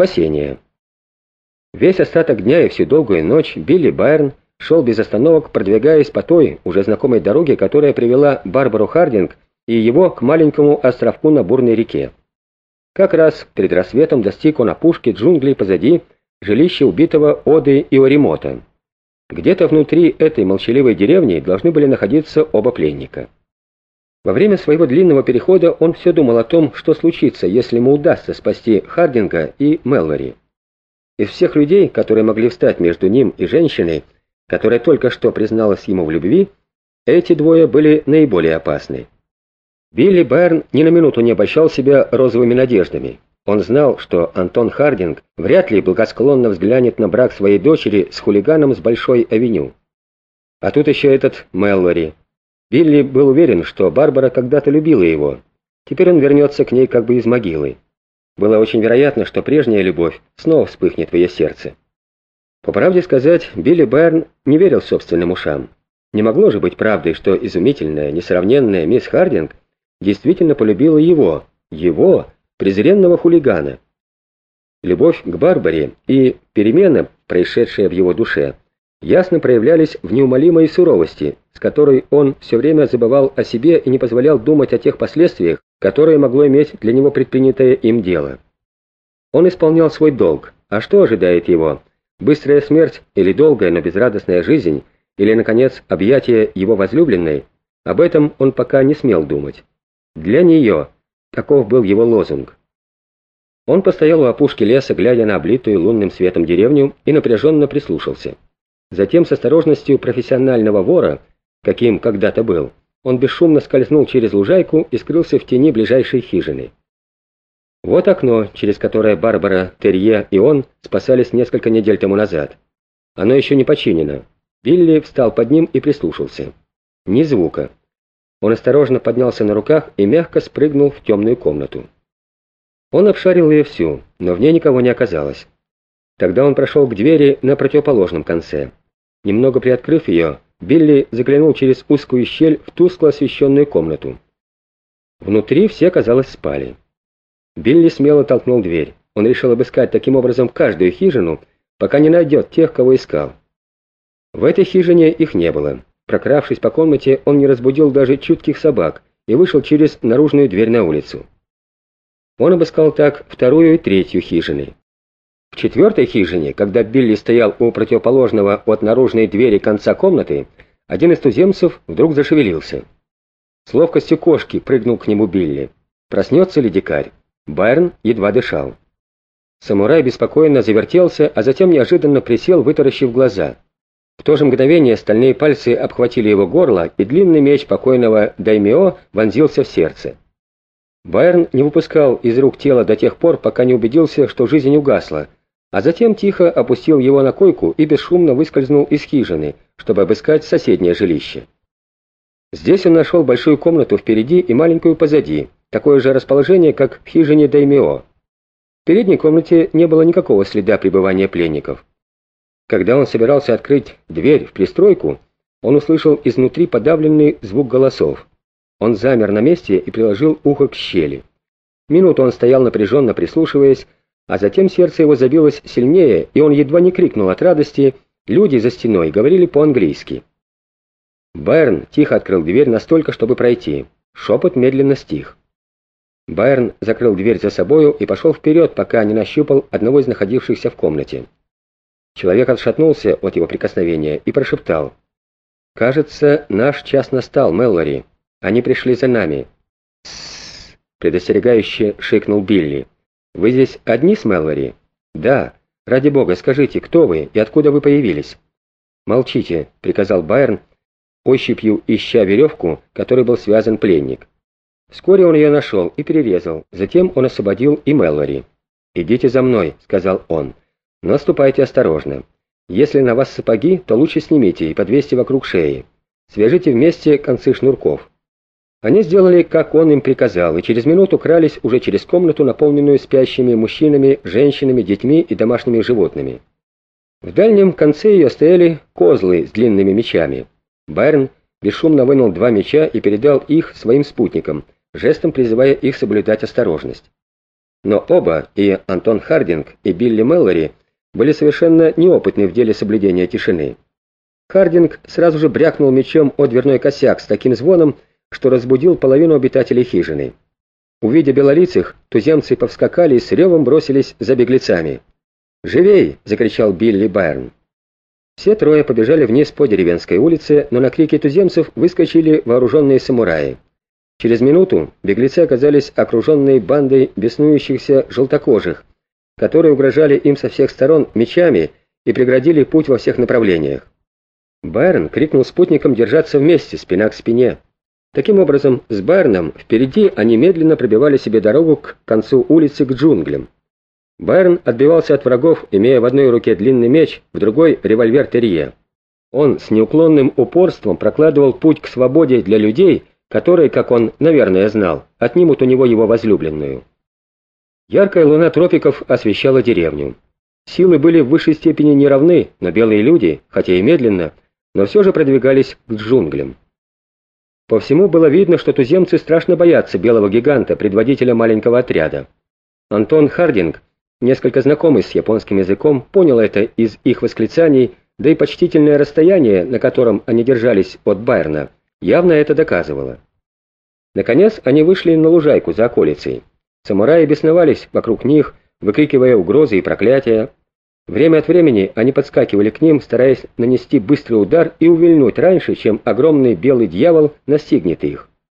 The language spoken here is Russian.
спасения. Весь остаток дня и всю долгую ночь Билли Байрон шел без остановок, продвигаясь по той, уже знакомой дороге, которая привела Барбару Хардинг и его к маленькому островку на бурной реке. Как раз перед рассветом достиг он опушки джунглей позади жилища убитого Оды и Оримота. Где-то внутри этой молчаливой деревни должны были находиться оба пленника. Во время своего длинного перехода он все думал о том, что случится, если ему удастся спасти Хардинга и Меллори. Из всех людей, которые могли встать между ним и женщиной, которая только что призналась ему в любви, эти двое были наиболее опасны. Билли Берн ни на минуту не обольщал себя розовыми надеждами. Он знал, что Антон Хардинг вряд ли благосклонно взглянет на брак своей дочери с хулиганом с Большой авеню. А тут еще этот Меллори. Билли был уверен, что Барбара когда-то любила его. Теперь он вернется к ней как бы из могилы. Было очень вероятно, что прежняя любовь снова вспыхнет в ее сердце. По правде сказать, Билли Берн не верил собственным ушам. Не могло же быть правдой, что изумительная, несравненная мисс Хардинг действительно полюбила его, его, презренного хулигана. Любовь к Барбаре и перемена, происшедшая в его душе, ясно проявлялись в неумолимой суровости, с которой он все время забывал о себе и не позволял думать о тех последствиях, которые могло иметь для него предпринятое им дело. Он исполнял свой долг, а что ожидает его? Быстрая смерть или долгая, но безрадостная жизнь, или, наконец, объятие его возлюбленной? Об этом он пока не смел думать. Для нее. Таков был его лозунг. Он постоял у опушки леса, глядя на облитую лунным светом деревню, и напряженно прислушался. Затем с осторожностью профессионального вора, каким когда-то был, он бесшумно скользнул через лужайку и скрылся в тени ближайшей хижины. Вот окно, через которое Барбара, Терье и он спасались несколько недель тому назад. Оно еще не починено. Билли встал под ним и прислушался. Ни звука. Он осторожно поднялся на руках и мягко спрыгнул в темную комнату. Он обшарил ее всю, но в ней никого не оказалось. Тогда он прошел к двери на противоположном конце. Немного приоткрыв ее, Билли заглянул через узкую щель в тускло освещенную комнату. Внутри все, казалось, спали. Билли смело толкнул дверь. Он решил обыскать таким образом каждую хижину, пока не найдет тех, кого искал. В этой хижине их не было. Прокравшись по комнате, он не разбудил даже чутких собак и вышел через наружную дверь на улицу. Он обыскал так вторую и третью хижины. В четвертой хижине, когда Билли стоял у противоположного от наружной двери конца комнаты, один из туземцев вдруг зашевелился. С ловкостью кошки прыгнул к нему Билли. Проснется ли дикарь? Байрон едва дышал. Самурай беспокойно завертелся, а затем неожиданно присел, вытаращив глаза. В то же мгновение стальные пальцы обхватили его горло, и длинный меч покойного Даймио вонзился в сердце. Байрон не выпускал из рук тела до тех пор, пока не убедился, что жизнь угасла, а затем тихо опустил его на койку и бесшумно выскользнул из хижины, чтобы обыскать соседнее жилище. Здесь он нашел большую комнату впереди и маленькую позади, такое же расположение, как в хижине Даймио. В передней комнате не было никакого следа пребывания пленников. Когда он собирался открыть дверь в пристройку, он услышал изнутри подавленный звук голосов. Он замер на месте и приложил ухо к щели. Минуту он стоял напряженно прислушиваясь, а затем сердце его забилось сильнее, и он едва не крикнул от радости. Люди за стеной говорили по-английски. Байрон тихо открыл дверь настолько, чтобы пройти. Шепот медленно стих. Байрон закрыл дверь за собою и пошел вперед, пока не нащупал одного из находившихся в комнате. Человек отшатнулся от его прикосновения и прошептал. «Кажется, наш час настал, Мэллори. Они пришли за нами». «Тссс!» — предостерегающе шикнул Билли. «Вы здесь одни с Мэллори?» «Да. Ради бога, скажите, кто вы и откуда вы появились?» «Молчите», — приказал Байерн, ощупью ища веревку, которой был связан пленник. Вскоре он ее нашел и перерезал, затем он освободил и Мэллори. «Идите за мной», — сказал он. Но ступайте осторожно. Если на вас сапоги, то лучше снимите и подвесьте вокруг шеи. Свяжите вместе концы шнурков. Они сделали, как он им приказал, и через минуту крались уже через комнату, наполненную спящими мужчинами, женщинами, детьми и домашними животными. В дальнем конце ее стояли козлы с длинными мечами. Байрон бесшумно вынул два меча и передал их своим спутникам, жестом призывая их соблюдать осторожность. Но оба, и Антон Хардинг, и Билли Меллори, были совершенно неопытны в деле соблюдения тишины. Хардинг сразу же брякнул мечом о дверной косяк с таким звоном, что разбудил половину обитателей хижины. Увидя белолицых, туземцы повскакали и с ревом бросились за беглецами. «Живей!» — закричал Билли Байрн. Все трое побежали вниз по деревенской улице, но на крики туземцев выскочили вооруженные самураи. Через минуту беглецы оказались окруженной бандой беснующихся желтокожих, которые угрожали им со всех сторон мечами и преградили путь во всех направлениях. Байрон крикнул спутникам держаться вместе, спина к спине. Таким образом, с Байроном впереди они медленно пробивали себе дорогу к концу улицы к джунглям. Байрон отбивался от врагов, имея в одной руке длинный меч, в другой — револьвер Терье. Он с неуклонным упорством прокладывал путь к свободе для людей, которые, как он, наверное, знал, отнимут у него его возлюбленную. Яркая луна тропиков освещала деревню. Силы были в высшей степени неравны, но белые люди, хотя и медленно, но все же продвигались к джунглям. По всему было видно, что туземцы страшно боятся белого гиганта, предводителя маленького отряда. Антон Хардинг, несколько знакомый с японским языком, понял это из их восклицаний, да и почтительное расстояние, на котором они держались от Байерна, явно это доказывало. Наконец они вышли на лужайку за околицей. Самураи бесновались вокруг них, выкрикивая угрозы и проклятия. Время от времени они подскакивали к ним, стараясь нанести быстрый удар и увильнуть раньше, чем огромный белый дьявол настигнет их.